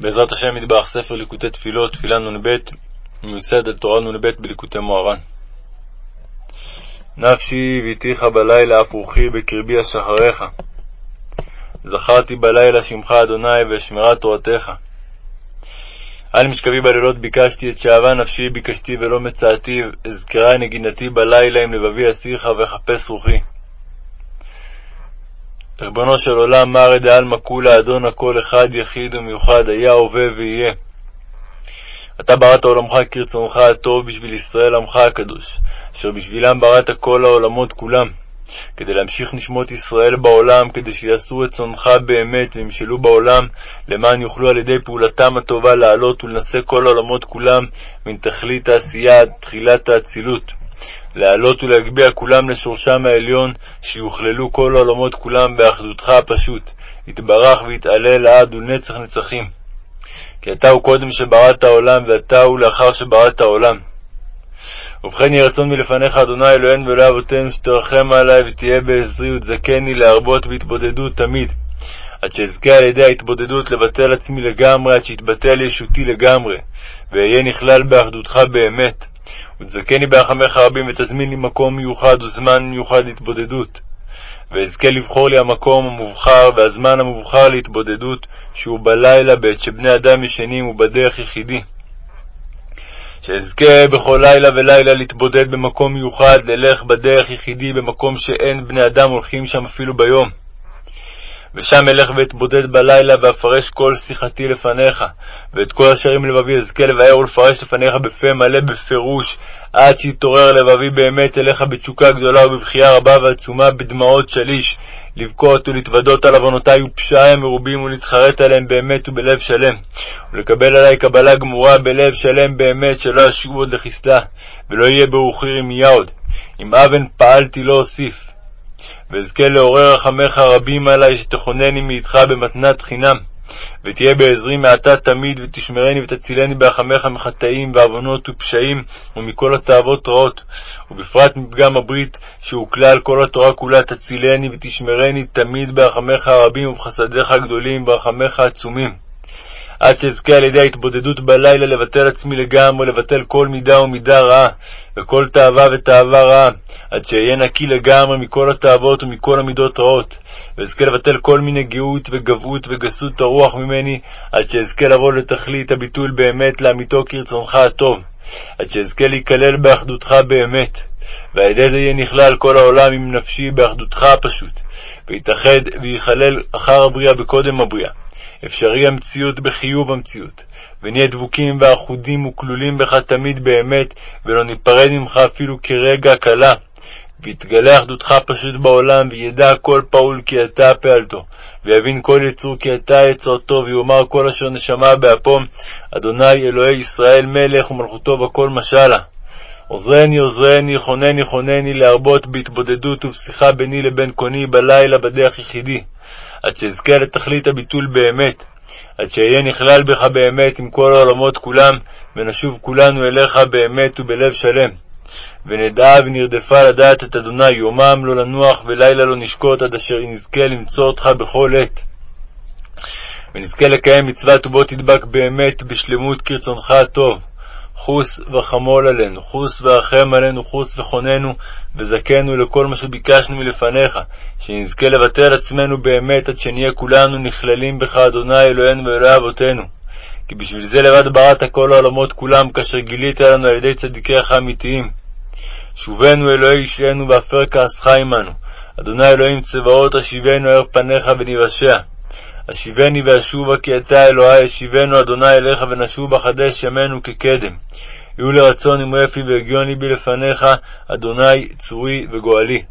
בעזרת השם מטבח ספר ליקוטי תפילות, תפילה נ"ב, מיוסד על תורה נ"ב בליקוטי מוהר"ן. נפשי והתיך בלילה אף רוחי בקרבי אשחריך. זכרתי בלילה שמך אדוני ואשמרה תורתך. על משכבי בלילות ביקשתי את שאהבה נפשי ביקשתי ולא מצאתי, אזכרה נגינתי בלילה עם לבבי אסירך וחפש רוחי. ריבונו של עולם, מרא דעלמא כולה, אדון הכל אחד, יחיד ומיוחד, היה, הווה ויהיה. אתה בראת עולמך כרצונך הטוב בשביל ישראל עמך הקדוש, אשר בשבילם בראת כל העולמות כולם, כדי להמשיך נשמות ישראל בעולם, כדי שיעשו רצונך באמת וימשלו בעולם, למען יוכלו על ידי פעולתם הטובה לעלות ולנשא כל העולמות כולם, מן תכלית העשייה עד תחילת האצילות. להעלות ולהגביה כולם לשורשם העליון, שיוכללו כל העולמות כולם באחדותך הפשוט, יתברך ויתעלה לעד ולנצח נצחים. כי אתה הוא קודם שבראת העולם, ואתה הוא לאחר שבראת העולם. ובכן יהי רצון מלפניך, אדוני אלוהינו ואלוהי אבותינו, שתרחם עלי ותהיה בעזרי ותזכני להרבות בהתבודדות תמיד, עד שאזכה על ידי ההתבודדות לבטל עצמי לגמרי, עד שיתבטל ישותי לגמרי, ואהיה נכלל באחדותך באמת. ותזכני ברחמך רבים, ותזמין לי מקום מיוחד וזמן מיוחד להתבודדות. ואזכה לבחור לי המקום המובחר והזמן המובחר להתבודדות, שהוא בלילה בעת שבני אדם ישנים ובדרך יחידי. שאזכה בכל לילה ולילה להתבודד במקום מיוחד, ללך בדרך יחידי במקום שאין בני אדם הולכים שם אפילו ביום. ושם אלך ואתבודד בלילה, ואפרש כל שיחתי לפניך, ואת כל אשר עם לבבי אזכה לבאר ולפרש לפניך בפה מלא בפירוש, עד שיתעורר לבבי באמת אליך בתשוקה גדולה ובבכייה רבה ועצומה, בדמעות שליש, לבכות ולהתוודות על עוונותי ופשעי המרובים ולהתחרט עליהם באמת ובלב שלם, ולקבל עלי קבלה גמורה בלב שלם באמת, שלא אשוב עוד לחסלה, ולא יהיה ברוחי רמייה עוד. אם אבן פעלתי לא אוסיף. ואזכה לעורר רחמך רבים עלי, שתכונני מאיתך במתנת חינם. ותהיה בעזרי מעתה תמיד, ותשמרני ותצילני ברחמך מחטאים ועוונות ופשעים, ומכל התאוות רעות, ובפרט מפגם הברית, שהוא כלל כל התורה כולה, תצילני ותשמרני תמיד ברחמך הרבים ובחסדיך הגדולים, ברחמך העצומים. עד שאזכה על ידי ההתבודדות בלילה לבטל עצמי לגמרי, לבטל כל מידה ומידה רעה, וכל תאווה ותאווה רעה, עד שאהיה נקי לגמרי מכל התאוות ומכל המידות רעות, ואזכה לבטל כל מיני גאות וגבהות וגסות הרוח ממני, עד שאזכה לבוא לתכלית הביטול באמת לאמיתו כרצונך הטוב, עד שאזכה להיכלל באחדותך באמת. ועל ידי זה יהיה נכלל כל העולם עם נפשי באחדותך הפשוט, ויתאחד וייכלל אחר הבריאה בקודם הבריאה. אפשרי המציאות בחיוב המציאות, ונהיה דבוקים ואחודים וכלולים בך תמיד באמת, ולא ניפרד ממך אפילו כרגע קלה. ויתגלה אחדותך פשוט בעולם, וידע כל פעול כי אתה פעלתו, ויבין כל יצור כי אתה יצרתו, ויאמר כל אשר נשמה באפו, אדוני אלוהי ישראל מלך ומלכותו וכל משלה. עוזרני עוזרני, חונני חונני, להרבות בהתבודדות ובשיחה ביני לבין קוני בלילה בדרך יחידי. עד שאזכה לתכלית הביטול באמת, עד שאהיה נכלל בך באמת עם כל העולמות כולם, ונשוב כולנו אליך באמת ובלב שלם. ונדע ונרדפה לדעת את אדוני, יומם לא לנוח ולילה לא נשקוט, עד אשר נזכה למצוא אותך בכל עת. ונזכה לקיים מצוות ובו תדבק באמת בשלמות כרצונך הטוב. חוס וחמול עלינו, חוס ורחם עלינו, חוס וחוננו, וזכנו לכל מה שביקשנו מלפניך, שנזכה לבטל עצמנו באמת, עד שנהיה כולנו נכללים בך, אדוני אלוהינו ואלוהי אבותינו. כי בשביל זה לבד בראת כל העולמות כולם, כאשר גילית לנו על ידי צדיקיך האמיתיים. שובנו אלוהי אישנו, והפר כעסך עמנו. אדוני אלוהים צבאות, השיבנו ער פניך וניוושע. השיבני ואשובה כי אתה אלוהי, השיבנו אדוני אליך ונשוב בחדש ימינו כקדם. יהיו לרצון אמרי פי והגיון ליבי לפניך, אדוני צורי וגואלי.